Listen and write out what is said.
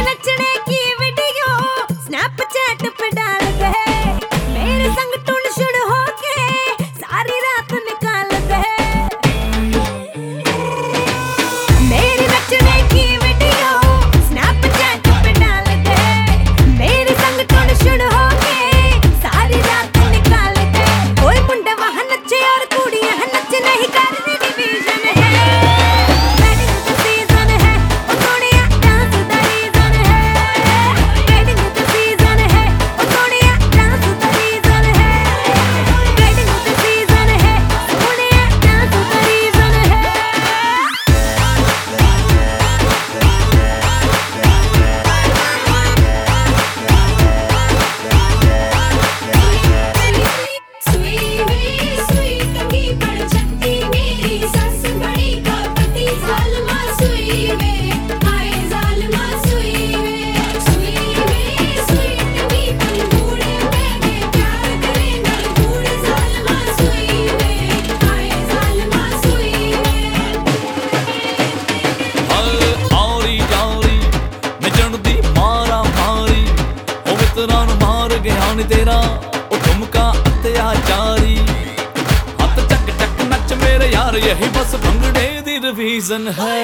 நினைச்சு मार गया तेरा। तुमका अत्याचारी। हत चक चक नच मेरे यार, यही बस भंगड़े दी रिवीजन है।